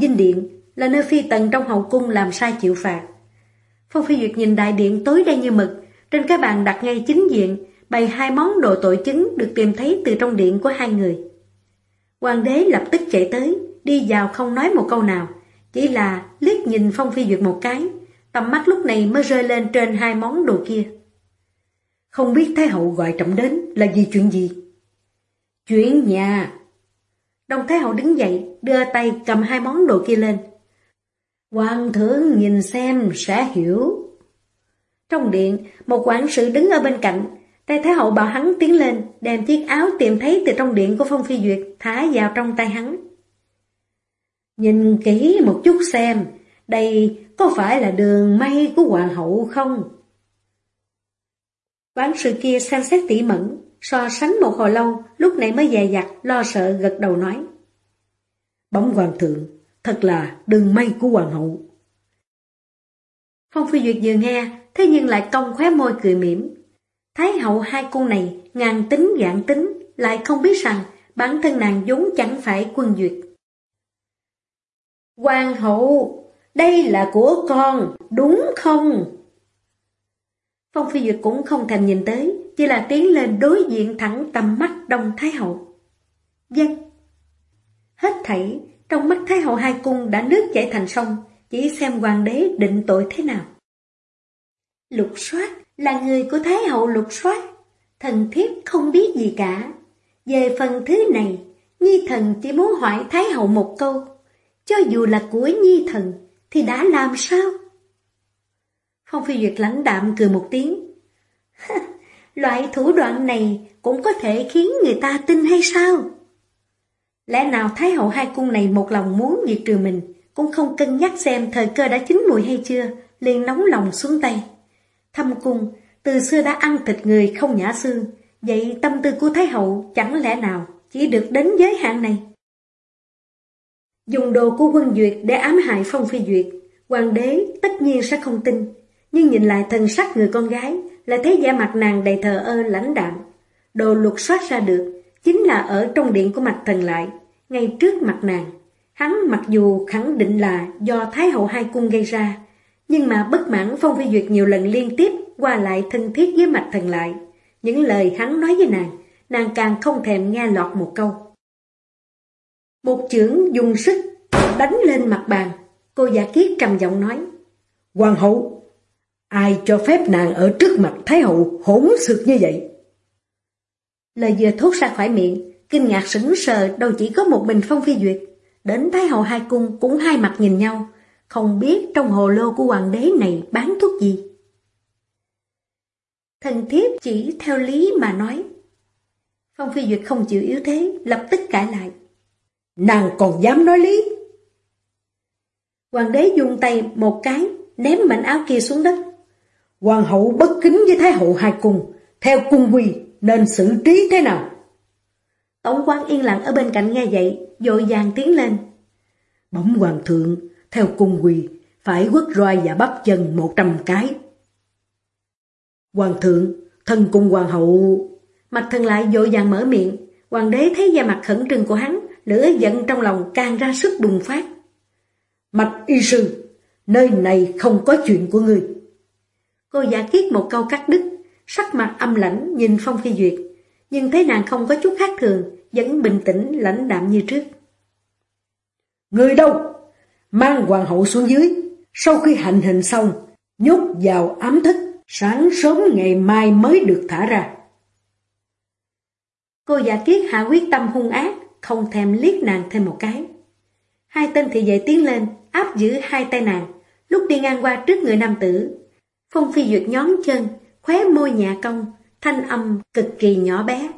dinh điện là nơi phi tần trong hậu cung làm sai chịu phạt. Phong Phi Duyệt nhìn đại điện tối đen như mực, trên cái bàn đặt ngay chính diện, bày hai món đồ tội chứng được tìm thấy từ trong điện của hai người. Hoàng đế lập tức chạy tới, đi vào không nói một câu nào, chỉ là liếc nhìn Phong Phi Duyệt một cái, tầm mắt lúc này mới rơi lên trên hai món đồ kia. Không biết Thái Hậu gọi trọng đến là vì chuyện gì? Chuyện nhà. Đồng Thái Hậu đứng dậy, đưa tay cầm hai món đồ kia lên. Hoàng thượng nhìn xem sẽ hiểu. Trong điện, một quản sự đứng ở bên cạnh, tay Thái Hậu bảo hắn tiến lên, đem chiếc áo tìm thấy từ trong điện của Phong Phi Duyệt, thả vào trong tay hắn. Nhìn kỹ một chút xem, đây có phải là đường may của Hoàng hậu không? Quán sự kia xem xét tỉ mẫn, so sánh một hồi lâu, lúc này mới dè dặt, lo sợ gật đầu nói. Bóng Hoàng thượng, thật là đường may của Hoàng hậu. Phong Phi Duyệt vừa nghe, thế nhưng lại cong khóe môi cười mỉm. Thái hậu hai cô này, ngàn tính dạng tính, lại không biết rằng bản thân nàng vốn chẳng phải quân duyệt. Hoàng hậu, đây là của con, đúng không? Phong Phi Duyệt cũng không thèm nhìn tới, chỉ là tiến lên đối diện thẳng tầm mắt Đông Thái Hậu. Dân. Hết thảy, trong mắt Thái Hậu hai cung đã nước chảy thành sông, chỉ xem hoàng đế định tội thế nào. Lục soát là người của Thái Hậu lục soát, thần thiếp không biết gì cả. Về phần thứ này, Nhi thần chỉ muốn hỏi Thái Hậu một câu, cho dù là của Nhi thần thì đã làm sao? Phong Phi Duyệt lãnh đạm cười một tiếng. Loại thủ đoạn này cũng có thể khiến người ta tin hay sao? Lẽ nào Thái hậu hai cung này một lòng muốn diệt trừ mình, cũng không cân nhắc xem thời cơ đã chín mùi hay chưa, liền nóng lòng xuống tay. Thâm cung, từ xưa đã ăn thịt người không nhả xương, vậy tâm tư của Thái hậu chẳng lẽ nào chỉ được đến giới hạn này? Dùng đồ của quân duyệt để ám hại Phong Phi Duyệt, hoàng đế tất nhiên sẽ không tin, nhưng nhìn lại thần sắc người con gái, lại thấy vẻ mặt nàng đầy thờ ơ lãnh đạm. Đồ lục soát ra được, chính là ở trong điện của mặt thần lại, ngay trước mặt nàng. Hắn mặc dù khẳng định là do Thái hậu hai cung gây ra, nhưng mà bất mãn Phong Phi Duyệt nhiều lần liên tiếp qua lại thân thiết với mặt thần lại. Những lời hắn nói với nàng, nàng càng không thèm nghe lọt một câu. Một chưởng dùng sức đánh lên mặt bàn, cô giả kiết trầm giọng nói. Hoàng hậu, ai cho phép nàng ở trước mặt Thái hậu hỗn xược như vậy? Lời vừa thốt ra khỏi miệng, kinh ngạc sững sờ đâu chỉ có một mình Phong Phi Duyệt. Đến Thái hậu hai cung cũng hai mặt nhìn nhau, không biết trong hồ lô của hoàng đế này bán thuốc gì. Thần thiếp chỉ theo lý mà nói. Phong Phi Duyệt không chịu yếu thế, lập tức cãi lại. Nàng còn dám nói lý. Hoàng đế dùng tay một cái, ném mảnh áo kia xuống đất. Hoàng hậu bất kính với Thái hậu hai cung, theo cung quy nên xử trí thế nào? Tổng quan yên lặng ở bên cạnh nghe vậy, dội vàng tiến lên. Bỗng hoàng thượng, theo cung quy, phải quất roi và bắp chân một trăm cái. Hoàng thượng, thân cung hoàng hậu... Mặt thần lại dội vàng mở miệng, hoàng đế thấy da mặt khẩn trương của hắn, lửa giận trong lòng càng ra sức bùng phát. Mạch y sư, nơi này không có chuyện của người. Cô giả kiết một câu cắt đứt, sắc mặt âm lãnh nhìn Phong Phi Duyệt, nhưng thấy nàng không có chút khác thường, vẫn bình tĩnh lãnh đạm như trước. Người đâu? Mang hoàng hậu xuống dưới, sau khi hành hình xong, nhốt vào ám thức, sáng sớm ngày mai mới được thả ra. Cô giả kiết hạ quyết tâm hung ác, không thèm liếc nàng thêm một cái. Hai tên thị vệ tiến lên, áp giữ hai tay nàng, lúc đi ngang qua trước người nam tử. Phong Phi Duyệt nhón chân, khóe môi nhạ cong, thanh âm cực kỳ nhỏ bé.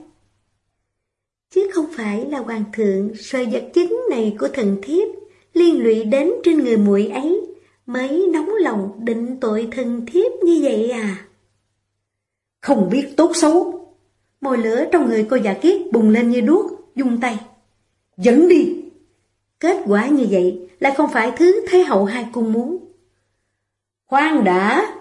Chứ không phải là hoàng thượng sợi vật chính này của thần thiếp liên lụy đến trên người muội ấy, mới nóng lòng định tội thân thiếp như vậy à? Không biết tốt xấu. Mồi lửa trong người cô giả kiết bùng lên như đuốc, dung tay. Dẫn đi! Kết quả như vậy lại không phải thứ Thái hậu hai cung muốn. Khoan đã!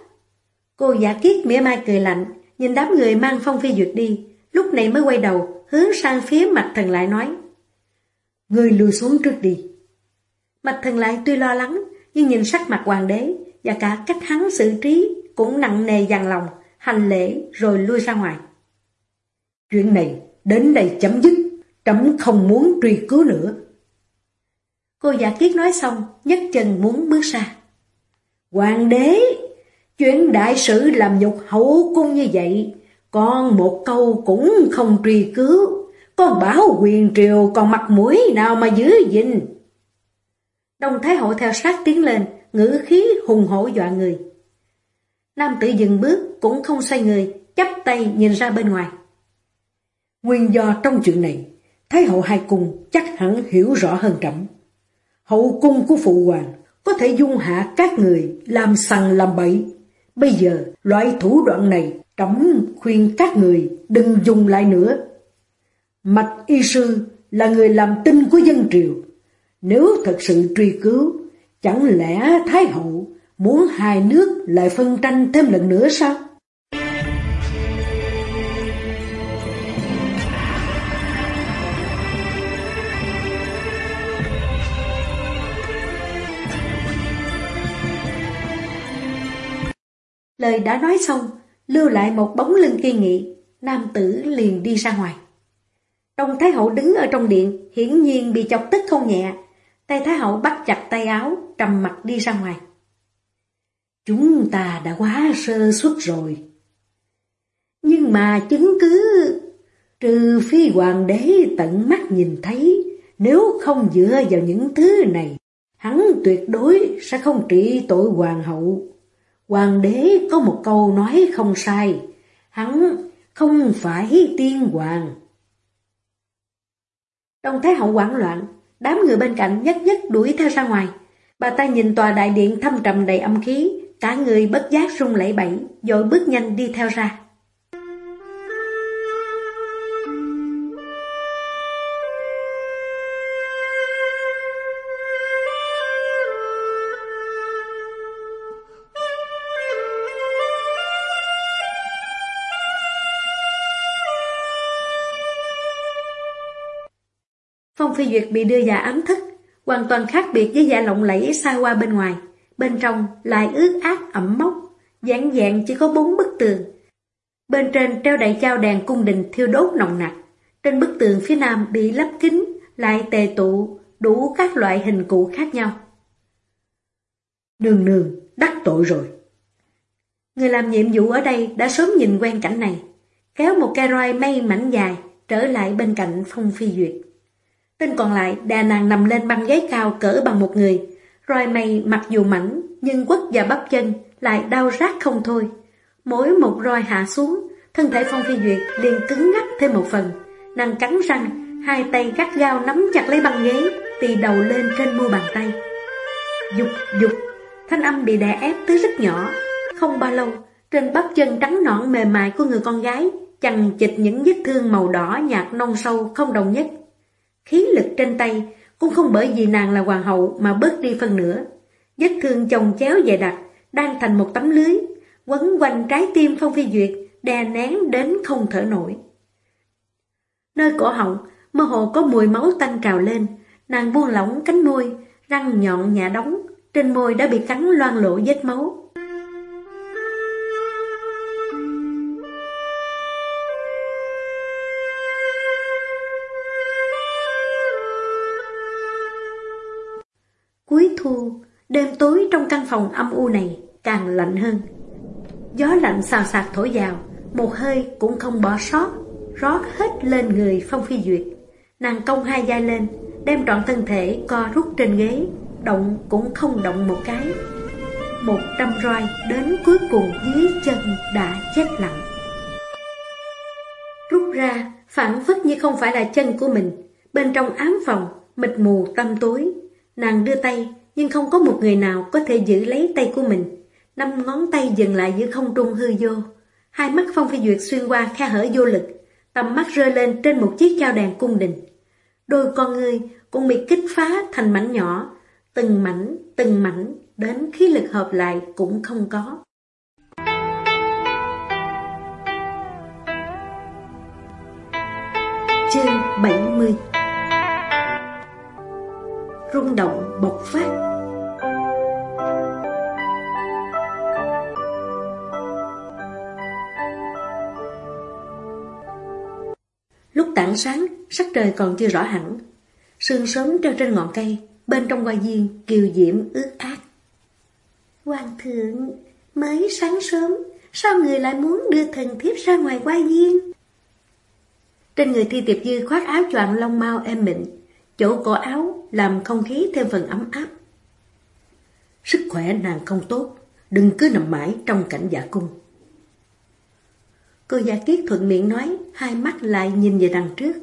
Cô giả kiết mỉa mai cười lạnh, nhìn đám người mang phong phi duyệt đi, lúc này mới quay đầu, hướng sang phía mặt thần lại nói. Người lùi xuống trước đi. Mặt thần lại tuy lo lắng, nhưng nhìn sắc mặt hoàng đế và cả cách hắn xử trí cũng nặng nề dằn lòng, hành lễ rồi lui ra ngoài. Chuyện này đến đây chấm dứt, trẫm không muốn truy cứu nữa. Cô giả kiết nói xong, nhấc chân muốn bước ra. Hoàng đế, chuyện đại sự làm nhục hậu cung như vậy, con một câu cũng không truy cứu, con bảo quyền triều còn mặt mũi nào mà giữ gìn. đồng Thái Hậu theo sát tiến lên, ngữ khí hùng hổ dọa người. Nam tử dừng bước, cũng không xoay người, chắp tay nhìn ra bên ngoài. Nguyên do trong chuyện này, Thái hậu hai cung chắc hẳn hiểu rõ hơn trẫm. Hậu cung của phụ hoàng có thể dung hạ các người làm sằng làm bậy. Bây giờ, loại thủ đoạn này Trống khuyên các người đừng dùng lại nữa. Mạch y sư là người làm tin của dân triều. Nếu thật sự truy cứu, chẳng lẽ Thái hậu muốn hai nước lại phân tranh thêm lần nữa sao? Lời đã nói xong, lưu lại một bóng lưng kiên nghị, nam tử liền đi ra ngoài. Đông Thái Hậu đứng ở trong điện, hiển nhiên bị chọc tức không nhẹ. Tay Thái Hậu bắt chặt tay áo, trầm mặt đi ra ngoài. Chúng ta đã quá sơ suất rồi. Nhưng mà chứng cứ... Trừ phi hoàng đế tận mắt nhìn thấy, nếu không dựa vào những thứ này, hắn tuyệt đối sẽ không trị tội hoàng hậu. Hoàng đế có một câu nói không sai, hắn không phải tiên hoàng. Đông Thái Hậu hoảng loạn, đám người bên cạnh nhất nhất đuổi theo ra ngoài. Bà ta nhìn tòa đại điện thâm trầm đầy âm khí, cả người bất giác rung lẩy bẩy, dội bước nhanh đi theo ra. Phong Phi Duyệt bị đưa vào ám thức, hoàn toàn khác biệt với dạ lộng lẫy xa qua bên ngoài. Bên trong lại ướt át ẩm mốc, dạng dạng chỉ có bốn bức tường. Bên trên treo đầy trao đèn cung đình thiêu đốt nồng nặc. Trên bức tường phía nam bị lắp kính, lại tề tụ, đủ các loại hình cụ khác nhau. Nương nương, đắc tội rồi. Người làm nhiệm vụ ở đây đã sớm nhìn quen cảnh này, kéo một cây roi mây mảnh dài, trở lại bên cạnh Phong Phi Duyệt. Tên còn lại đà nàng nằm lên băng ghế cao cỡ bằng một người. Roi mây mặc dù mảnh, nhưng quất và bắp chân lại đau rát không thôi. Mỗi một roi hạ xuống, thân thể Phong Phi Duyệt liền cứng ngắc thêm một phần. Nàng cắn răng, hai tay gắt gao nắm chặt lấy băng ghế, tì đầu lên trên mu bàn tay. Dục dục, thanh âm bị đè ép tới rất nhỏ. Không bao lâu, trên bắp chân trắng nõn mềm mại của người con gái, chằng chịch những vết thương màu đỏ nhạt nông sâu không đồng nhất. Khí lực trên tay cũng không bởi vì nàng là hoàng hậu mà bớt đi phần nữa. Vết thương chồng chéo dày đặc, đang thành một tấm lưới, quấn quanh trái tim Phong Phi Duyệt, đè nén đến không thở nổi. Nơi cổ họng, mơ hồ có mùi máu tanh trào lên, nàng buông lỏng cánh môi, răng nhọn nhả đóng, trên môi đã bị cắn loang lộ vết máu. Đêm tối trong căn phòng âm u này càng lạnh hơn. Gió lạnh xào xạc thổi vào, một hơi cũng không bỏ sót, rót hết lên người Phong Phi Duyệt. Nàng cong hai vai lên, đem trọn thân thể co rút trên ghế, động cũng không động một cái. Một trăm roi đến cuối cùng dưới chân đã chết lặng. Rút ra, phản phất như không phải là chân của mình, bên trong ám phòng, mịt mù tâm tối, Nàng đưa tay, nhưng không có một người nào có thể giữ lấy tay của mình. Năm ngón tay dừng lại giữa không trung hư vô. Hai mắt Phong Phi Duyệt xuyên qua khe hở vô lực, tầm mắt rơi lên trên một chiếc trao đàn cung đình. Đôi con người cũng bị kích phá thành mảnh nhỏ, từng mảnh, từng mảnh, đến khí lực hợp lại cũng không có. Chương 70 Rung động bộc phát Lúc tảng sáng, sắc trời còn chưa rõ hẳn. Sương sớm treo trên ngọn cây, bên trong hoa viên, kiều diễm ướt át. Hoàng thượng, mới sáng sớm, sao người lại muốn đưa thần thiếp ra ngoài hoa viên? Trên người thi tiệp dư khoác áo choàng lông mau êm mịn, chỗ cổ áo làm không khí thêm phần ấm áp. Sức khỏe nàng không tốt, đừng cứ nằm mãi trong cảnh giả cung. Cô giả kiết thuận miệng nói, hai mắt lại nhìn về đằng trước.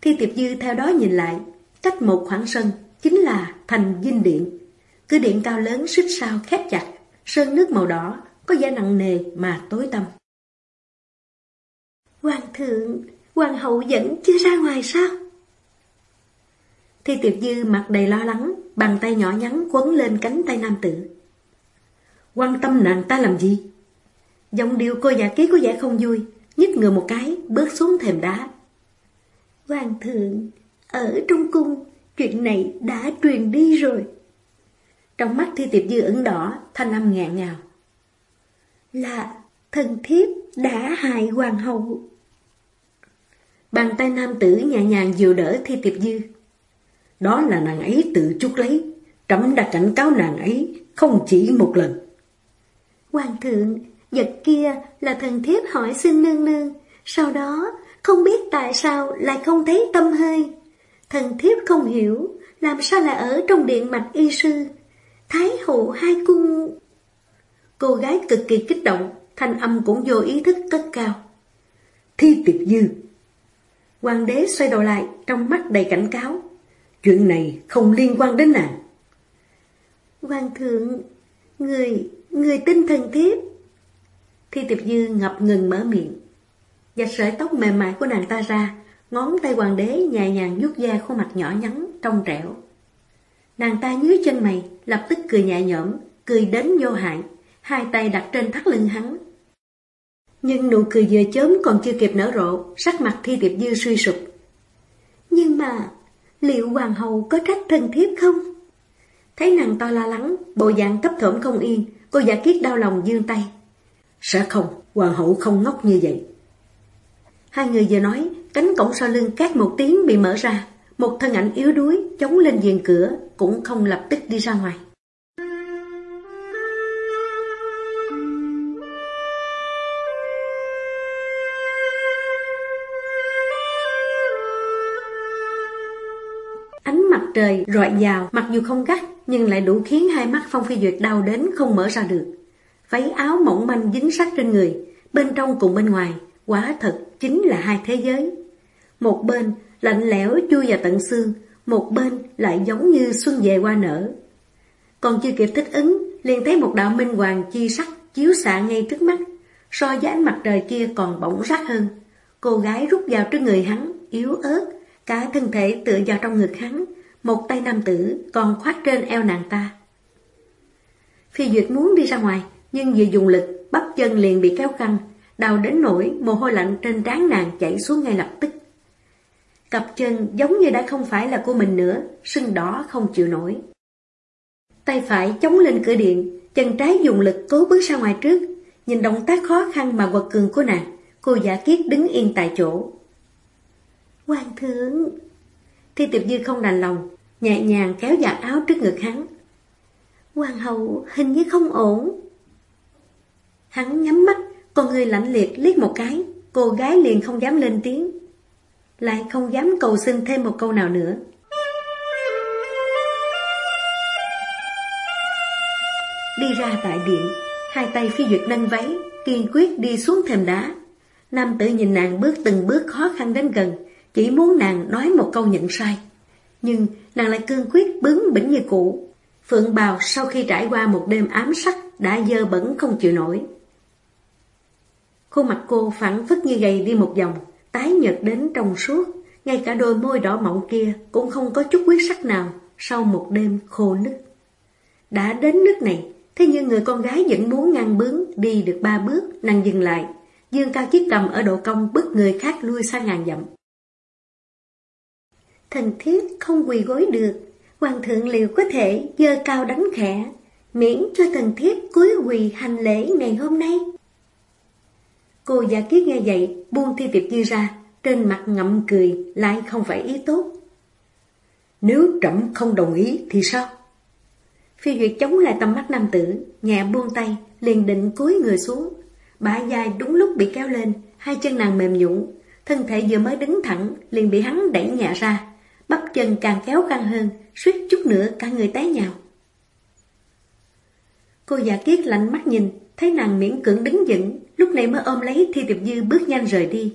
Thi tiệp dư theo đó nhìn lại, cách một khoảng sân, chính là thành dinh điện. Cửa điện cao lớn xích sao khép chặt, sơn nước màu đỏ, có vẻ nặng nề mà tối tăm. Hoàng thượng, hoàng hậu vẫn chưa ra ngoài sao? Thi Tiểu dư mặt đầy lo lắng, bàn tay nhỏ nhắn quấn lên cánh tay nam tử. Quan tâm nàng ta làm gì? Giọng điệu cô giả ký có vẻ không vui, nhích người một cái, bước xuống thềm đá. Hoàng thượng, ở trong cung, chuyện này đã truyền đi rồi. Trong mắt thi tiệp dư ửng đỏ, thanh âm ngạn ngào. Là thần thiếp đã hại hoàng hậu. Bàn tay nam tử nhẹ nhàng dìu đỡ thi tiệp dư. Đó là nàng ấy tự chuốc lấy, trẫm đã cảnh cáo nàng ấy không chỉ một lần. Hoàng thượng, Vật kia là thần thiếp hỏi xin nương nương, sau đó không biết tại sao lại không thấy tâm hơi. Thần thiếp không hiểu, làm sao lại ở trong điện mạch y sư. Thái hậu hai cung... Cô gái cực kỳ kích động, thanh âm cũng vô ý thức cất cao. Thi tiệp dư. Hoàng đế xoay đầu lại, trong mắt đầy cảnh cáo. Chuyện này không liên quan đến nàng. Hoàng thượng, người, người tin thần thiếp. Thi tiệp dư ngập ngừng mở miệng. Dạch sợi tóc mềm mại của nàng ta ra, ngón tay hoàng đế nhẹ nhàng vuốt da khuôn mặt nhỏ nhắn, trong trẻo. Nàng ta nhíu chân mày, lập tức cười nhẹ nhõm, cười đến vô hại, hai tay đặt trên thắt lưng hắn. Nhưng nụ cười vừa chớm còn chưa kịp nở rộ, sắc mặt thi tiệp dư suy sụp. Nhưng mà, liệu hoàng hậu có trách thân thiếp không? Thấy nàng to lo lắng, bộ dạng cấp thổm không yên, cô giả kiết đau lòng dương tay. Sẽ không, hoàng hậu không ngốc như vậy. Hai người vừa nói, cánh cổng sau lưng két một tiếng bị mở ra. Một thân ảnh yếu đuối chống lên giường cửa, cũng không lập tức đi ra ngoài. Trời rọi vào, mặc dù không gắt, nhưng lại đủ khiến hai mắt Phong Phi Duyệt đau đến không mở ra được váy áo mỏng manh dính sát trên người, bên trong cùng bên ngoài, quả thật chính là hai thế giới. Một bên lạnh lẽo chui vào tận xương, một bên lại giống như xuân về hoa nở. Còn chưa kịp thích ứng, liền thấy một đạo minh hoàng chi sắc chiếu xạ ngay trước mắt, so với ánh mặt trời kia còn bỗng rát hơn. Cô gái rút vào trước người hắn, yếu ớt, cả thân thể tựa vào trong ngực hắn, một tay nam tử còn khoát trên eo nàng ta. Phi Duyệt muốn đi ra ngoài, nhưng vì dùng lực, bắp chân liền bị kéo căng, đau đến nỗi mồ hôi lạnh trên trán nàng chảy xuống ngay lập tức. Cặp chân giống như đã không phải là của mình nữa, sưng đỏ không chịu nổi. Tay phải chống lên cửa điện, chân trái dùng lực cố bước ra ngoài trước, nhìn động tác khó khăn mà quật cường của nàng, cô giả kiết đứng yên tại chỗ. Hoàng thượng! Thi tiệp dư không đành lòng, nhẹ nhàng kéo giặt áo trước ngực hắn. Hoàng hậu hình như không ổn. Hắn nhắm mắt, con người lạnh liệt liếc một cái, cô gái liền không dám lên tiếng. Lại không dám cầu xin thêm một câu nào nữa. Đi ra tại điện, hai tay phi duyệt nâng váy, kiên quyết đi xuống thềm đá. Nam tử nhìn nàng bước từng bước khó khăn đến gần, chỉ muốn nàng nói một câu nhận sai. Nhưng nàng lại cương quyết bướng bỉnh như cũ. Phượng bào sau khi trải qua một đêm ám sắc đã dơ bẩn không chịu nổi. Khuôn mặt cô phẳng phất như gầy đi một vòng, tái nhợt đến trong suốt, ngay cả đôi môi đỏ mọng kia cũng không có chút quyết sắc nào sau một đêm khô nứt. Đã đến nước này, thế nhưng người con gái vẫn muốn ngăn bướng đi được ba bước, nàng dừng lại, dương cao chiếc cầm ở độ cong bức người khác lui xa ngàn dặm. Thần thiết không quỳ gối được, hoàng thượng liệu có thể dơ cao đánh khẽ, miễn cho thần thiết cúi quỳ hành lễ ngày hôm nay. Cô giả kiết nghe vậy, buông thi tiệp như ra, trên mặt ngậm cười, lại không phải ý tốt. Nếu trẫm không đồng ý thì sao? Phi Duyệt chống lại tầm mắt nam tử, nhẹ buông tay, liền định cúi người xuống. Bả dài đúng lúc bị kéo lên, hai chân nàng mềm nhũn, thân thể vừa mới đứng thẳng, liền bị hắn đẩy nhẹ ra. Bắp chân càng kéo căng hơn, suýt chút nữa cả người té nhào. Cô già kiết lạnh mắt nhìn, thấy nàng miễn cưỡng đứng vững, lúc này mới ôm lấy Thi Tiệp Dư bước nhanh rời đi.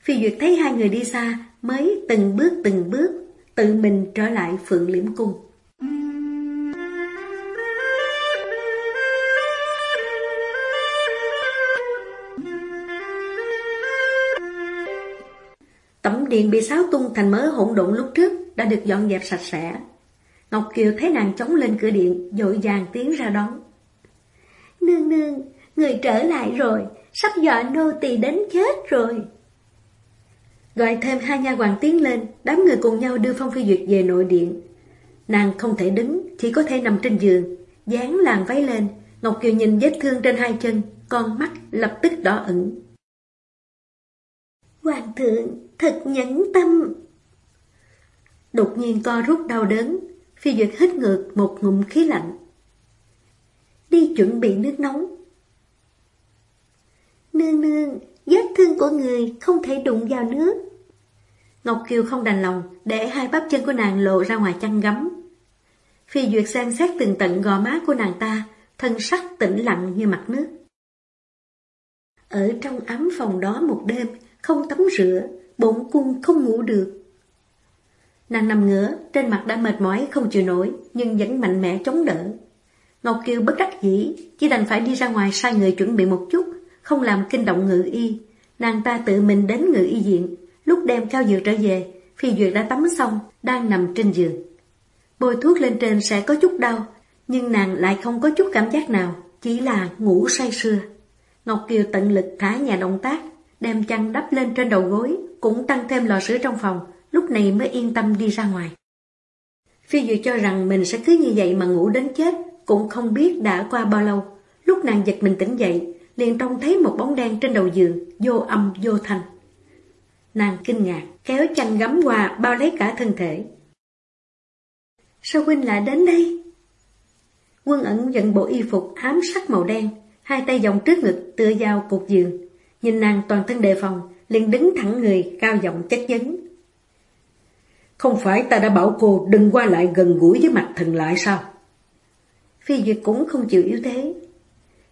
Phi Duyệt thấy hai người đi xa, mới từng bước từng bước, tự mình trở lại Phượng Liễm Cung. Tẩm điện bị xáo tung thành mớ hỗn độn lúc trước đã được dọn dẹp sạch sẽ. Ngọc Kiều thấy nàng chống lên cửa điện, dội vàng tiến ra đón. Nương nương, người trở lại rồi, sắp dọa nô tỳ đến chết rồi. Gọi thêm hai nha hoàng tiến lên, đám người cùng nhau đưa Phong Phi Duyệt về nội điện. Nàng không thể đứng, chỉ có thể nằm trên giường, dán làn váy lên, Ngọc Kiều nhìn vết thương trên hai chân, con mắt lập tức đỏ ửng. Hoàng thượng, thật nhẫn tâm. Đột nhiên co rút đau đớn, Phi Duyệt hít ngược một ngụm khí lạnh. Đi chuẩn bị nước nóng. Nương nương, vết thương của người không thể đụng vào nước. Ngọc Kiều không đành lòng, để hai bắp chân của nàng lộ ra ngoài chăn gấm. Phi Duyệt xem xét từng tận gò má của nàng ta, thân sắc tĩnh lặng như mặt nước. Ở trong ấm phòng đó một đêm, không tắm rửa, bổn cung không ngủ được. Nàng nằm ngửa, trên mặt đã mệt mỏi không chịu nổi, nhưng vẫn mạnh mẽ chống đỡ. Ngọc Kiều bất đắc dĩ, chỉ đành phải đi ra ngoài sai người chuẩn bị một chút, không làm kinh động ngự y. Nàng ta tự mình đến ngự y viện, lúc đem cao dược trở về, Phi Duyệt đã tắm xong, đang nằm trên giường. Bôi thuốc lên trên sẽ có chút đau, nhưng nàng lại không có chút cảm giác nào, chỉ là ngủ say sưa. Ngọc Kiều tận lực thả nhà động tác, đem chăn đắp lên trên đầu gối, cũng tăng thêm lò sữa trong phòng, lúc này mới yên tâm đi ra ngoài. Phi Duyệt cho rằng mình sẽ cứ như vậy mà ngủ đến chết, cũng không biết đã qua bao lâu. Lúc nàng giật mình tỉnh dậy, liền trông thấy một bóng đen trên đầu giường, vô âm vô thanh. Nàng kinh ngạc, kéo chăn gắm qua bao lấy cả thân thể. Sao huynh lại đến đây? Quân ẩn giận bộ y phục ám sắc màu đen, hai tay vòng trước ngực tựa vào cột giường. Nhìn nàng toàn thân đề phòng, liền đứng thẳng người, cao giọng chất vấn. Không phải ta đã bảo cô đừng qua lại gần gũi với mặt thần lại sao? Phi Duyệt cũng không chịu yếu thế.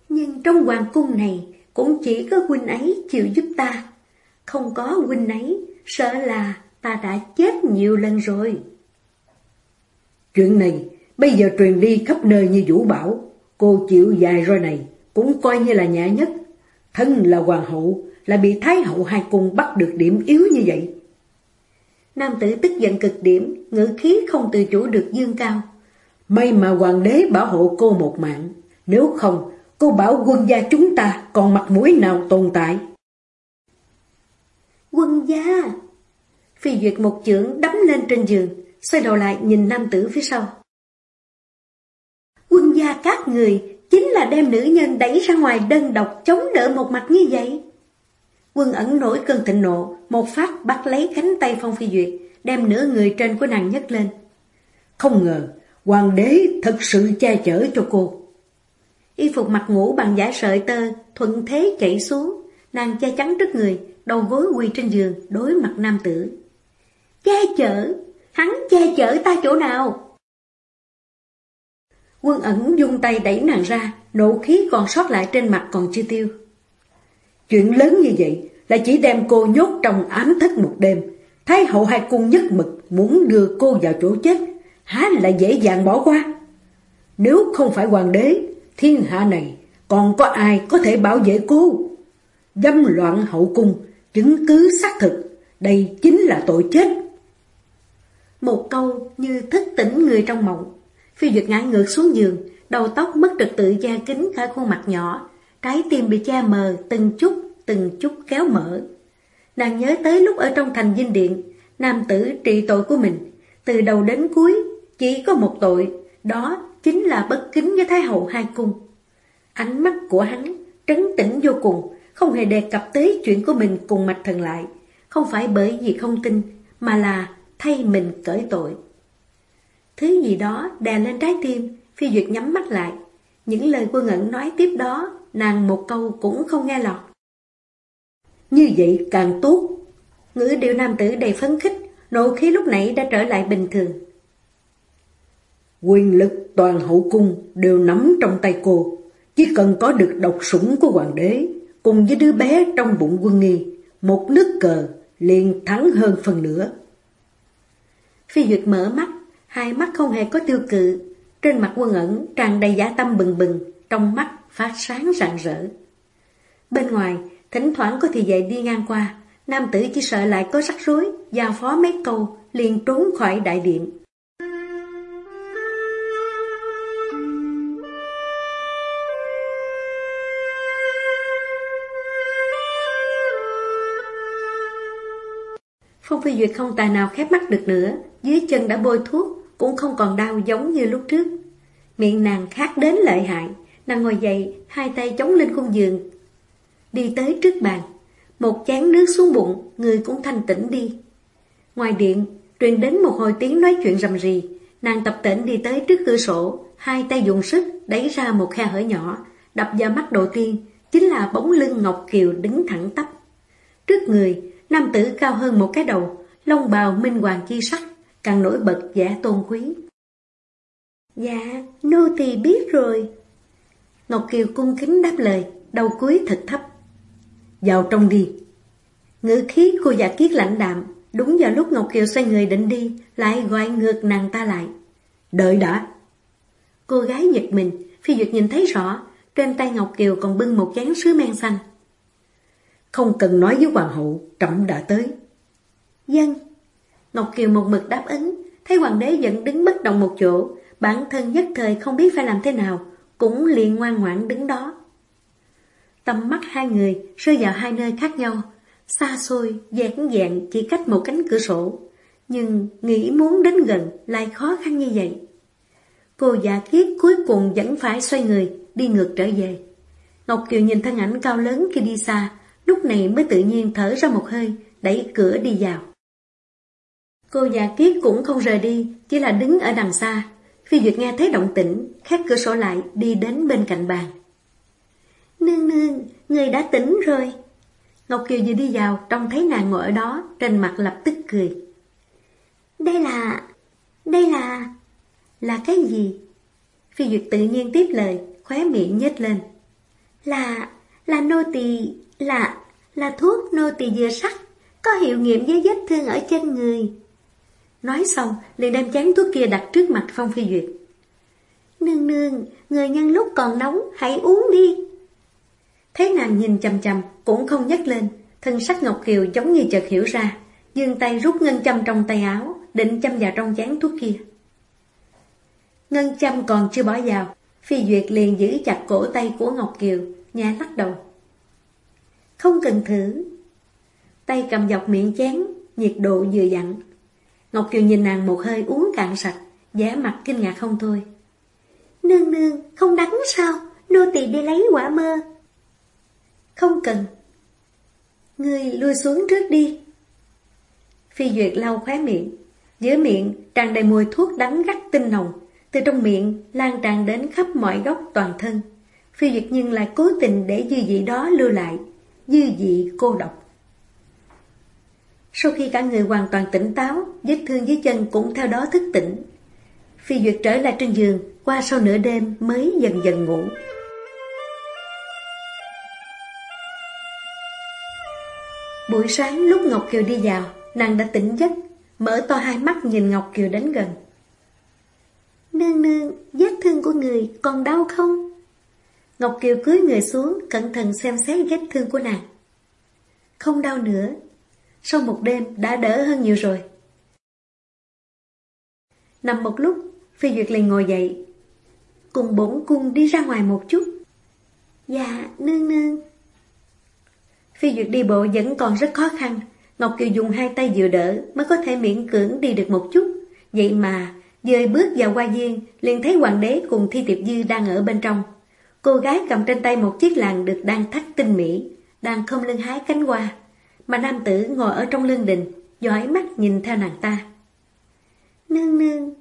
Nhưng trong hoàng cung này cũng chỉ có huynh ấy chịu giúp ta. Không có huynh ấy, sợ là ta đã chết nhiều lần rồi. Chuyện này bây giờ truyền đi khắp nơi như vũ bảo. Cô chịu dài roi này cũng coi như là nhẹ nhất. Thân là hoàng hậu, là bị thái hậu hai cung bắt được điểm yếu như vậy. Nam tử tức giận cực điểm, ngữ khí không tự chủ được dương cao. May mà hoàng đế bảo hộ cô một mạng, nếu không, cô bảo quân gia chúng ta còn mặt mũi nào tồn tại. Quân gia! Phi Duyệt một chưởng đấm lên trên giường, xoay đầu lại nhìn nam tử phía sau. Quân gia các người chính là đem nữ nhân đẩy ra ngoài đơn độc chống đỡ một mặt như vậy. Quân ẩn nổi cơn thịnh nộ, một phát bắt lấy cánh tay Phong Phi Duyệt, đem nửa người trên của nàng nhấc lên. Không ngờ, hoàng đế thật sự che chở cho cô. Y phục mặt ngủ bằng giả sợi tơ, thuận thế chạy xuống, nàng che chắn trước người, đầu gối quỳ trên giường, đối mặt nam tử. Che chở? Hắn che chở ta chỗ nào? Quân ẩn dung tay đẩy nàng ra, nộ khí còn sót lại trên mặt còn chưa tiêu. Chuyện lớn như vậy là chỉ đem cô nhốt trong ám thất một đêm. Thái hậu hai cung nhất mực muốn đưa cô vào chỗ chết, há là dễ dàng bỏ qua. Nếu không phải hoàng đế, thiên hạ này còn có ai có thể bảo vệ cô? Dâm loạn hậu cung, chứng cứ xác thực, đây chính là tội chết. Một câu như thức tỉnh người trong mộng. Phi Duyệt ngã ngược xuống giường, đầu tóc mất trật tự da kính cả khuôn mặt nhỏ, trái tim bị che mờ từng chút, từng chút kéo mở. Nàng nhớ tới lúc ở trong thành dinh điện, nam tử trị tội của mình, từ đầu đến cuối chỉ có một tội, đó chính là bất kính với Thái hậu hai cung. Ánh mắt của hắn trấn tĩnh vô cùng, không hề đề cập tới chuyện của mình cùng mạch thần lại, không phải bởi vì không tin, mà là thay mình cởi tội. Thứ gì đó đè lên trái tim, phi duyệt nhắm mắt lại. Những lời quân ẩn nói tiếp đó, nàng một câu cũng không nghe lọt. Như vậy càng tốt. Ngữ điệu nam tử đầy phấn khích, nộ khí lúc nãy đã trở lại bình thường. Quyền lực toàn hậu cung đều nắm trong tay cô. Chỉ cần có được độc sủng của hoàng đế, cùng với đứa bé trong bụng quân nghi, một nước cờ liền thắng hơn phần nữa. Phi Duyệt mở mắt, hai mắt không hề có tiêu cự, trên mặt quân ẩn tràn đầy giả tâm bừng bừng, trong mắt phát sáng rạng rỡ. Bên ngoài, thỉnh thoảng có thì vệ đi ngang qua, nam tử chỉ sợ lại có rắc rối, giao phó mấy câu, liền trốn khỏi đại điện. Phong Phi Duyệt không tài nào khép mắt được nữa, dưới chân đã bôi thuốc, cũng không còn đau giống như lúc trước. Miệng nàng khát đến lợi hại, nàng ngồi dậy, hai tay chống lên khung giường. Đi tới trước bàn, một chén nước xuống bụng, người cũng thanh tĩnh đi. Ngoài điện, truyền đến một hồi tiếng nói chuyện rầm rì, nàng tập tễnh đi tới trước cửa sổ, hai tay dùng sức đẩy ra một khe hở nhỏ, đập vào mắt đầu tiên, chính là bóng lưng Ngọc Kiều đứng thẳng tắp. Trước người, nam tử cao hơn một cái đầu, lông bào minh hoàng chi sắc, càng nổi bật vẻ tôn quý. Dạ, nô tỳ biết rồi. Ngọc Kiều cung kính đáp lời, đầu cuối thật thấp. Vào trong đi. Ngữ khí cô giả kiết lãnh đạm, đúng vào lúc Ngọc Kiều xoay người định đi, lại gọi ngược nàng ta lại. Đợi đã. Cô gái giật mình, phi duyệt nhìn thấy rõ, trên tay Ngọc Kiều còn bưng một chén sứ men xanh. Không cần nói với hoàng hậu, trẫm đã tới. Dân. Ngọc Kiều một mực đáp ứng, thấy hoàng đế vẫn đứng bất động một chỗ, bản thân nhất thời không biết phải làm thế nào, cũng liền ngoan ngoãn đứng đó. Tầm mắt hai người rơi vào hai nơi khác nhau, xa xôi, dãn dạng chỉ cách một cánh cửa sổ, nhưng nghĩ muốn đến gần lại khó khăn như vậy. Cô giả kiết cuối cùng vẫn phải xoay người, đi ngược trở về. Ngọc Kiều nhìn thân ảnh cao lớn khi đi xa, lúc này mới tự nhiên thở ra một hơi, đẩy cửa đi vào. Cô già kiết cũng không rời đi, chỉ là đứng ở đằng xa. Phi Duyệt nghe thấy động tĩnh, khép cửa sổ lại, đi đến bên cạnh bàn. Nương nương, người đã tỉnh rồi. Ngọc Kiều vừa đi vào, trông thấy nàng ngồi ở đó, trên mặt lập tức cười. Đây là... đây là... là cái gì? Phi Duyệt tự nhiên tiếp lời, khóe miệng nhếch lên. Là... là nô tỳ... là... là thuốc nô tỳ dừa sắc, có hiệu nghiệm với vết thương ở trên người. Nói xong, liền đem chén thuốc kia đặt trước mặt Phong Phi Duyệt. Nương nương, người nhân lúc còn nóng, hãy uống đi. Thấy nàng nhìn chầm chầm, cũng không nhấc lên, thân sắc Ngọc Kiều giống như chợt hiểu ra, dương tay rút ngân châm trong tay áo, định châm vào trong chén thuốc kia. Ngân châm còn chưa bỏ vào, Phi Duyệt liền giữ chặt cổ tay của Ngọc Kiều, nhà lắc đầu. Không cần thử. Tay cầm dọc miệng chén, nhiệt độ vừa dặn, Ngọc Kiều nhìn nàng một hơi uống cạn sạch, vẻ mặt kinh ngạc không thôi. Nương nương, không đắng sao? Nô tỳ đi lấy quả mơ. Không cần. Ngươi lui xuống trước đi. Phi Duyệt lau khóe miệng. Giữa miệng tràn đầy mùi thuốc đắng gắt tinh nồng. Từ trong miệng lan tràn đến khắp mọi góc toàn thân. Phi Duyệt nhưng lại cố tình để dư vị đó lưu lại. Dư vị cô độc. Sau khi cả người hoàn toàn tỉnh táo, vết thương dưới chân cũng theo đó thức tỉnh. Phi Duyệt trở lại trên giường, qua sau nửa đêm mới dần dần ngủ. Buổi sáng lúc Ngọc Kiều đi vào, nàng đã tỉnh giấc, mở to hai mắt nhìn Ngọc Kiều đến gần. Nương nương, vết thương của người còn đau không? Ngọc Kiều cưới người xuống, cẩn thận xem xét vết thương của nàng. Không đau nữa, sau một đêm đã đỡ hơn nhiều rồi. Nằm một lúc, Phi Duyệt liền ngồi dậy. Cùng bổn cung đi ra ngoài một chút. Dạ, nương nương. Phi Duyệt đi bộ vẫn còn rất khó khăn. Ngọc Kiều dùng hai tay dựa đỡ mới có thể miễn cưỡng đi được một chút. Vậy mà, dời bước vào qua viên, liền thấy hoàng đế cùng Thi Tiệp Dư đang ở bên trong. Cô gái cầm trên tay một chiếc làng được đang thắt tinh mỹ, đang không lưng hái cánh hoa. Mà nam tử ngồi ở trong lương đình, dõi mắt nhìn theo nàng ta. Nương nương.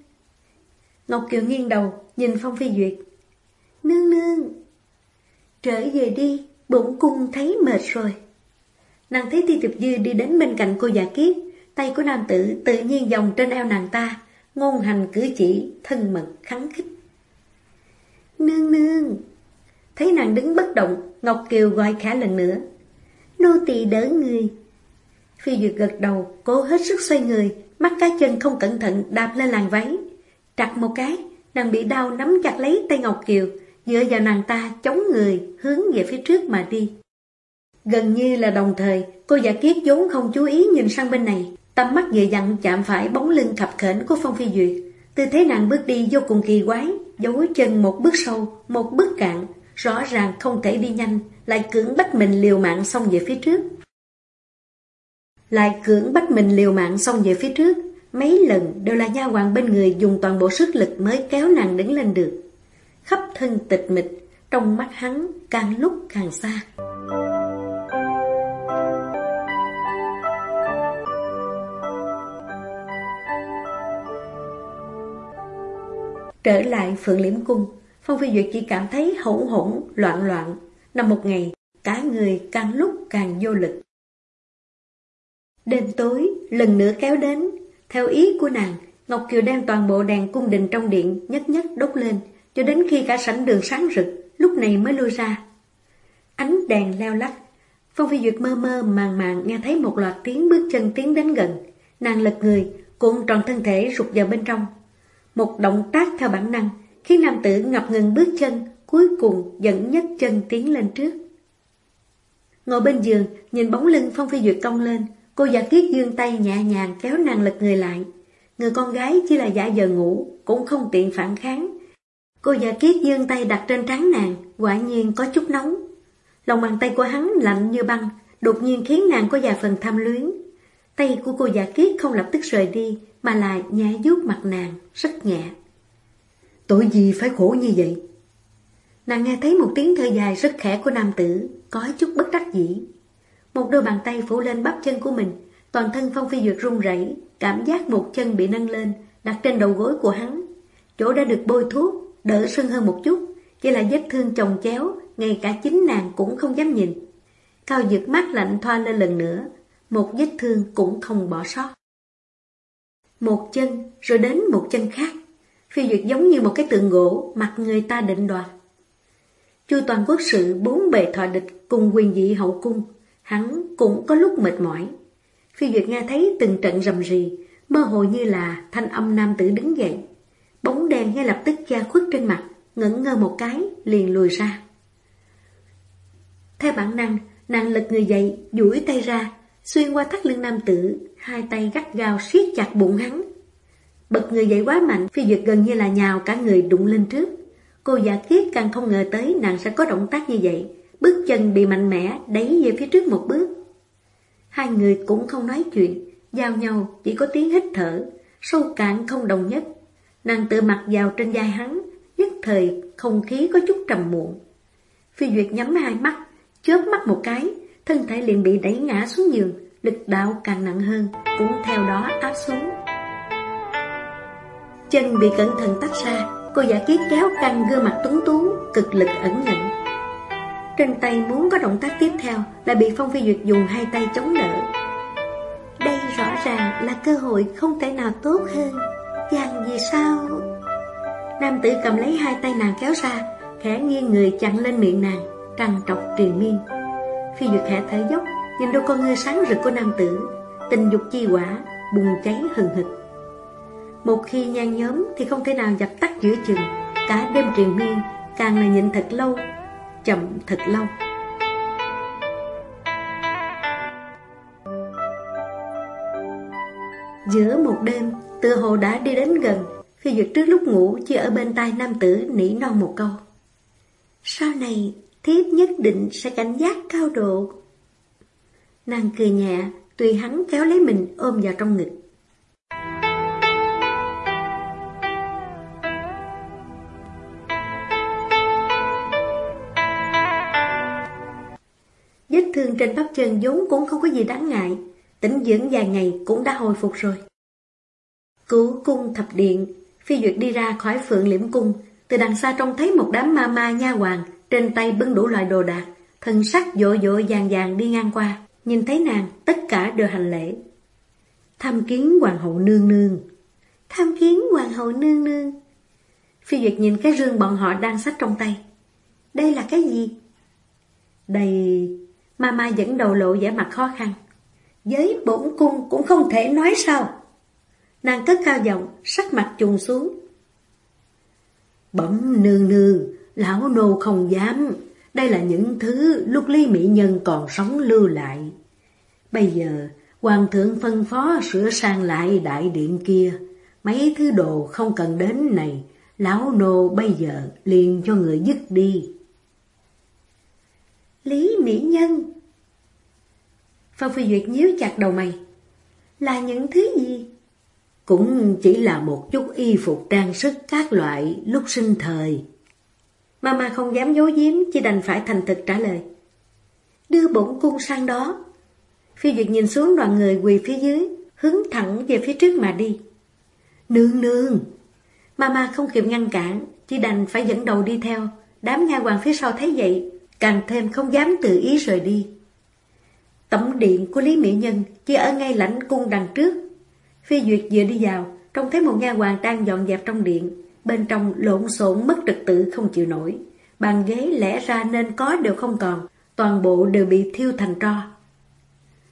Ngọc Kiều nghiêng đầu, nhìn Phong Phi Duyệt. Nương nương. Trở về đi, bụng cung thấy mệt rồi. Nàng thấy Ti Tiệp Dư đi đến bên cạnh cô già kiết, tay của nam tử tự nhiên dòng trên eo nàng ta, ngôn hành cử chỉ, thân mật, khắng khích. Nương nương! Thấy nàng đứng bất động, Ngọc Kiều gọi khả lần nữa. Nô tỳ đỡ người. Phi Duyệt gật đầu, cố hết sức xoay người, mắt cá chân không cẩn thận đạp lên làn váy. Trặt một cái, nàng bị đau nắm chặt lấy tay Ngọc Kiều, dựa vào nàng ta chống người, hướng về phía trước mà đi. Gần như là đồng thời, cô giả kiết vốn không chú ý nhìn sang bên này, tâm mắt vừa dặn chạm phải bóng lưng khập khểnh của Phong Phi Duyệt. Tư thế nàng bước đi vô cùng kỳ quái, dấu chân một bước sâu, một bước cạn, rõ ràng không thể đi nhanh, lại cưỡng bắt mình liều mạng xông về phía trước. Lại cưỡng bắt mình liều mạng xông về phía trước, mấy lần đều là nha hoàng bên người dùng toàn bộ sức lực mới kéo nàng đứng lên được. Khắp thân tịch mịch, trong mắt hắn càng lúc càng xa. Trở lại Phượng Liễm Cung, Phong Phi Duyệt chỉ cảm thấy hỗn hỗn, loạn loạn. Năm một ngày, cả người càng lúc càng vô lực. Đêm tối, lần nữa kéo đến. Theo ý của nàng, Ngọc Kiều đem toàn bộ đèn cung đình trong điện nhất nhất đốt lên, cho đến khi cả sảnh đường sáng rực, lúc này mới lui ra. Ánh đèn leo lắc, Phong Phi Duyệt mơ mơ màng màng nghe thấy một loạt tiếng bước chân tiến đến gần. Nàng lật người, cuộn tròn thân thể rụt vào bên trong. Một động tác theo bản năng, khiến nam tử ngập ngừng bước chân, cuối cùng dẫn nhất chân tiến lên trước. Ngồi bên giường, nhìn bóng lưng Phong Phi Duyệt cong lên, cô giả kiết dương tay nhẹ nhàng kéo nàng lật người lại. Người con gái chỉ là giả giờ ngủ, cũng không tiện phản kháng. Cô giả kiết dương tay đặt trên trán nàng, quả nhiên có chút nóng. Lòng bàn tay của hắn lạnh như băng, đột nhiên khiến nàng có vài phần tham luyến. Tay của cô giả kiết không lập tức rời đi, mà là nhẹ vuốt mặt nàng, rất nhẹ. Tội gì phải khổ như vậy? Nàng nghe thấy một tiếng thở dài rất khẽ của nam tử, có chút bất đắc dĩ. Một đôi bàn tay phủ lên bắp chân của mình, toàn thân Phong Phi Duyệt run rẩy, cảm giác một chân bị nâng lên, đặt trên đầu gối của hắn. Chỗ đã được bôi thuốc, đỡ sưng hơn một chút, chỉ là vết thương chồng chéo, ngay cả chính nàng cũng không dám nhìn. Cao dược mắt lạnh thoa lên lần nữa, một vết thương cũng không bỏ sót. Một chân, rồi đến một chân khác. Phi Duyệt giống như một cái tượng gỗ, mặt người ta định đoạt. Chu toàn quốc sự bốn bề thọ địch cùng quyền dị hậu cung, hắn cũng có lúc mệt mỏi. Phi Duyệt nghe thấy từng trận rầm rì, mơ hồ như là thanh âm nam tử đứng dậy. Bóng đèn ngay lập tức che khuất trên mặt, ngẩn ngơ một cái, liền lùi ra. Theo bản năng, nàng lật người dậy, duỗi tay ra, xuyên qua thắt lưng nam tử, hai tay gắt gao siết chặt bụng hắn. Bật người dậy quá mạnh, phi duyệt gần như là nhào cả người đụng lên trước. Cô giả kiết càng không ngờ tới nàng sẽ có động tác như vậy, bước chân bị mạnh mẽ đẩy về phía trước một bước. Hai người cũng không nói chuyện, giao nhau chỉ có tiếng hít thở, sâu cạn không đồng nhất. Nàng tự mặt vào trên vai hắn, nhất thời không khí có chút trầm muộn. Phi Duyệt nhắm hai mắt, chớp mắt một cái, thân thể liền bị đẩy ngã xuống giường, lực đạo càng nặng hơn, cũng theo đó áp xuống. Chân bị cẩn thận tách ra, cô giả kiết kéo căng gương mặt tuấn tú, cực lực ẩn nhẫn. Trên tay muốn có động tác tiếp theo lại bị Phong Phi Duyệt dùng hai tay chống đỡ. Đây rõ ràng là cơ hội không thể nào tốt hơn. Chàng vì sao? Nam tử cầm lấy hai tay nàng kéo ra, khẽ nghiêng người chặn lên miệng nàng, Trăng trọc truyền miên. Phi Duyệt khẽ thở dốc, nhìn đôi con ngươi sáng rực của nam tử, tình dục chi quả, bùng cháy hừng hực. Một khi nhan nhóm thì không thể nào dập tắt giữa chừng, Cả đêm triền miên càng là nhịn thật lâu Chậm thật lâu Giữa một đêm, tự hồ đã đi đến gần, khi duyệt trước lúc ngủ chỉ ở bên tai nam tử nỉ non một câu. Sau này, thiếp nhất định sẽ cảnh giác cao độ. Nàng cười nhẹ, tùy hắn kéo lấy mình ôm vào trong ngực. Vết thương trên bắp chân vốn cũng không có gì đáng ngại, Tĩnh dưỡng vài ngày cũng đã hồi phục rồi. Cứu cung thập điện, phi duyệt đi ra khỏi phượng liễm cung, từ đằng xa trông thấy một đám ma ma nha hoàng, trên tay bưng đủ loại đồ đạc, thân sắc vội vội vàng vàng đi ngang qua, nhìn thấy nàng, tất cả đều hành lễ. Tham kiến hoàng hậu nương nương. Tham kiến hoàng hậu nương nương. Phi duyệt nhìn cái rương bọn họ đang sách trong tay. Đây là cái gì? Đây... Mama dẫn đầu lộ vẻ mặt khó khăn. Với bổn cung cũng không thể nói sao. Nàng cất cao giọng, sắc mặt trùng xuống. Bẩm nương nương, lão nô không dám. Đây là những thứ lúc ly Mỹ Nhân còn sống lưu lại. Bây giờ, Hoàng thượng phân phó sửa sang lại đại điện kia. Mấy thứ đồ không cần đến này, lão nô bây giờ liền cho người dứt đi. Lý Mỹ Nhân Phong Phi Duyệt nhíu chặt đầu mày. Là những thứ gì? Cũng chỉ là một chút y phục trang sức các loại lúc sinh thời. Mama không dám giấu giếm, chỉ đành phải thành thực trả lời. Đưa bổn cung sang đó. Phi Duyệt nhìn xuống đoàn người quỳ phía dưới, hướng thẳng về phía trước mà đi. Nương nương! Mama không kịp ngăn cản, chỉ đành phải dẫn đầu đi theo. Đám nha hoàng phía sau thấy vậy, càng thêm không dám tự ý rời đi. Tổng điện của Lý Mỹ Nhân chỉ ở ngay lãnh cung đằng trước. Phi Duyệt vừa đi vào, trông thấy một nha hoàng đang dọn dẹp trong điện. Bên trong lộn xộn mất trật tự không chịu nổi. Bàn ghế lẽ ra nên có đều không còn, toàn bộ đều bị thiêu thành tro.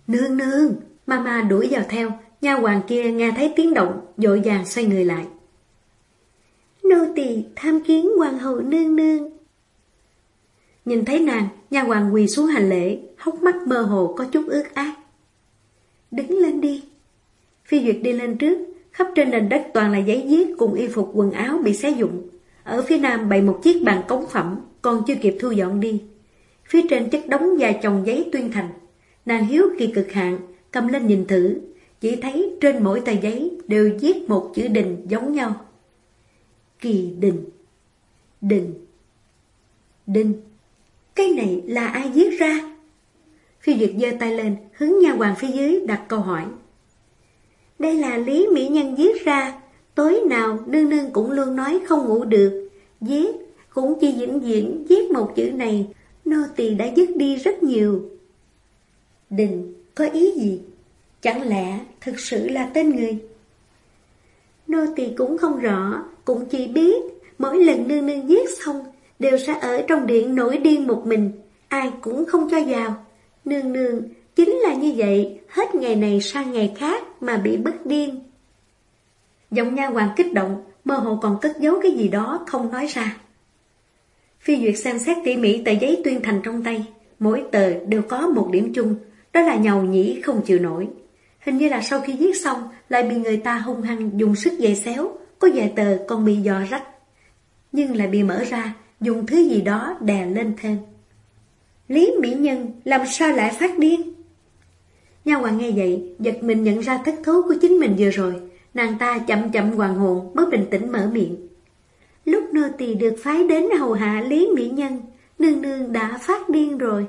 Nương nương, mama đuổi vào theo, nha hoàng kia nghe thấy tiếng động, dội vàng xoay người lại. Nô tỳ tham kiến hoàng hậu nương nương. Nhìn thấy nàng, nhà hoàng quỳ xuống hành lễ, hốc mắt mơ hồ có chút ướt át. Đứng lên đi. Phi Duyệt đi lên trước, khắp trên nền đất toàn là giấy viết cùng y phục quần áo bị xé dụng. Ở phía nam bày một chiếc bàn cống phẩm, còn chưa kịp thu dọn đi. Phía trên chất đống dài chồng giấy tuyên thành. Nàng hiếu kỳ cực hạn, cầm lên nhìn thử, chỉ thấy trên mỗi tờ giấy đều viết một chữ đình giống nhau. Kỳ đình, đình, đình. Cái này là ai viết ra? Phi Duyệt giơ tay lên, hướng nha hoàng phía dưới đặt câu hỏi. Đây là Lý Mỹ Nhân viết ra, tối nào nương nương cũng luôn nói không ngủ được. Viết, cũng chỉ diễn diễn viết một chữ này, nô tỳ đã dứt đi rất nhiều. Đình, có ý gì? Chẳng lẽ thực sự là tên người? Nô tỳ cũng không rõ, cũng chỉ biết mỗi lần nương nương viết xong đều sẽ ở trong điện nổi điên một mình, ai cũng không cho vào. Nương nương, chính là như vậy, hết ngày này sang ngày khác mà bị bất điên. Giọng nha hoàng kích động, mơ hồ còn cất giấu cái gì đó không nói ra. Phi Duyệt xem xét tỉ mỉ tờ giấy tuyên thành trong tay, mỗi tờ đều có một điểm chung, đó là nhầu nhĩ không chịu nổi. Hình như là sau khi viết xong lại bị người ta hung hăng dùng sức dày xéo, có vài tờ còn bị dò rách. Nhưng lại bị mở ra, dùng thứ gì đó đè lên thêm. Lý Mỹ Nhân làm sao lại phát điên? Nha hoàng nghe vậy, giật mình nhận ra thất thú của chính mình vừa rồi. Nàng ta chậm chậm hoàng hồn, mới bình tĩnh mở miệng. Lúc nô tỳ được phái đến hầu hạ Lý Mỹ Nhân, nương nương đã phát điên rồi.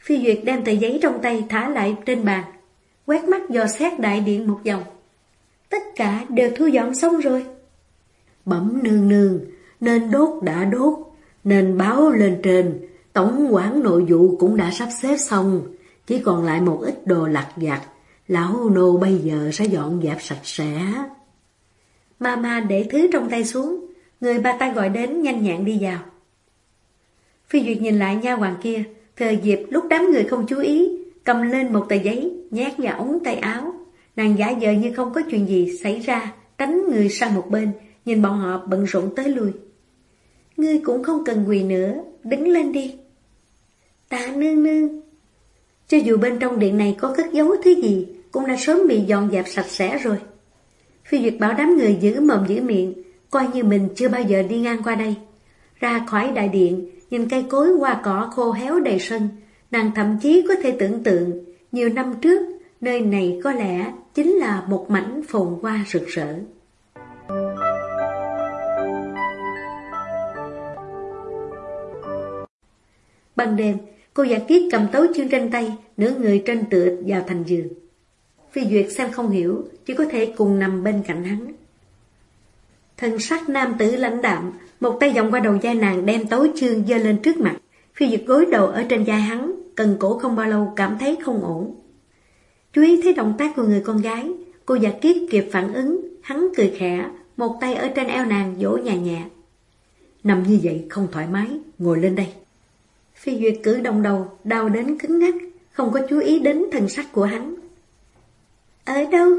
Phi Duyệt đem tờ giấy trong tay thả lại trên bàn, quét mắt dò xét đại điện một vòng. Tất cả đều thu dọn xong rồi. Bẩm nương nương, nên đốt đã đốt, nên báo lên trên, Tổng quản nội vụ cũng đã sắp xếp xong, chỉ còn lại một ít đồ lặt vặt, lão nô bây giờ sẽ dọn dẹp sạch sẽ. Mama để thứ trong tay xuống, người bà ta gọi đến nhanh nhẹn đi vào. Phi Duyệt nhìn lại nha hoàng kia, thời dịp lúc đám người không chú ý, cầm lên một tờ giấy, nhét vào ống tay áo. Nàng giả vờ như không có chuyện gì xảy ra, tránh người sang một bên, nhìn bọn họ bận rộn tới lui. Ngươi cũng không cần quỳ nữa, đứng lên đi. Tạ nương nương. Cho dù bên trong điện này có cất giấu thứ gì, cũng đã sớm bị dọn dẹp sạch sẽ rồi. Phi Duyệt bảo đám người giữ mồm giữ miệng, coi như mình chưa bao giờ đi ngang qua đây. Ra khỏi đại điện, nhìn cây cối hoa cỏ khô héo đầy sân, nàng thậm chí có thể tưởng tượng, nhiều năm trước, nơi này có lẽ chính là một mảnh phồn hoa rực rỡ. Ban đêm, cô giả kiết cầm tấu chương trên tay, nửa người trên tựa vào thành giường. Phi Duyệt xem không hiểu, chỉ có thể cùng nằm bên cạnh hắn. Thân sắc nam tử lãnh đạm, một tay vòng qua đầu da nàng đem tấu chương dơ lên trước mặt. Phi Duyệt gối đầu ở trên da hắn, cần cổ không bao lâu cảm thấy không ổn. Chú ý thấy động tác của người con gái, cô giả kiết kịp phản ứng, hắn cười khẽ, một tay ở trên eo nàng vỗ nhẹ nhẹ. Nằm như vậy không thoải mái, ngồi lên đây. Phi Duyệt cử đồng đầu, đau đến cứng ngắc, không có chú ý đến thần sắc của hắn. Ở đâu?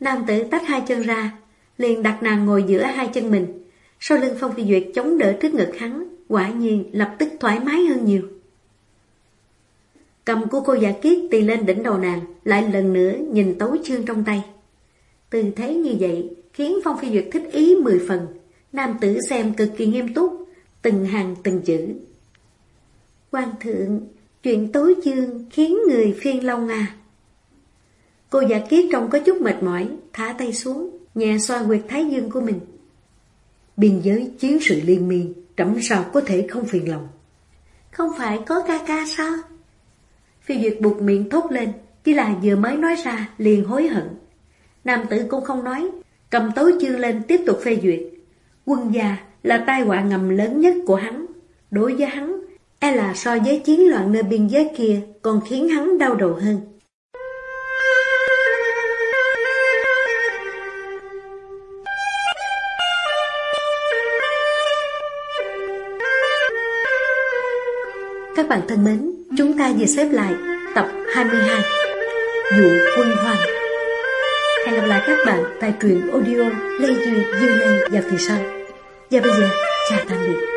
Nam tử tách hai chân ra, liền đặt nàng ngồi giữa hai chân mình. Sau lưng Phong Phi Duyệt chống đỡ trước ngực hắn, quả nhiên lập tức thoải mái hơn nhiều. Cầm của cô giả kiết tì lên đỉnh đầu nàng, lại lần nữa nhìn tấu chương trong tay. Tư thế như vậy khiến Phong Phi Duyệt thích ý mười phần. Nam tử xem cực kỳ nghiêm túc, từng hàng từng chữ. Quan thượng, chuyện tấu chương khiến người phiên long à. Cô giả kiết trông có chút mệt mỏi, thả tay xuống, nhẹ xoa quyệt thái dương của mình. Biên giới chiến sự liên miên, trẫm sao có thể không phiền lòng. Không phải có ca ca sao? Phi Duyệt buộc miệng thốt lên, chỉ là vừa mới nói ra liền hối hận. Nam tử cũng không nói, cầm tấu chương lên tiếp tục phê duyệt. Quân già là tai họa ngầm lớn nhất của hắn. Đối với hắn, e là so với chiến loạn nơi biên giới kia còn khiến hắn đau đầu hơn. Các bạn thân mến, chúng ta vừa xếp lại tập 22 Dụ quân hoàng. Hẹn gặp lại các bạn tại truyện audio Lê Duy Dương Lê vào kỳ sau Và bây giờ, chào tạm biệt.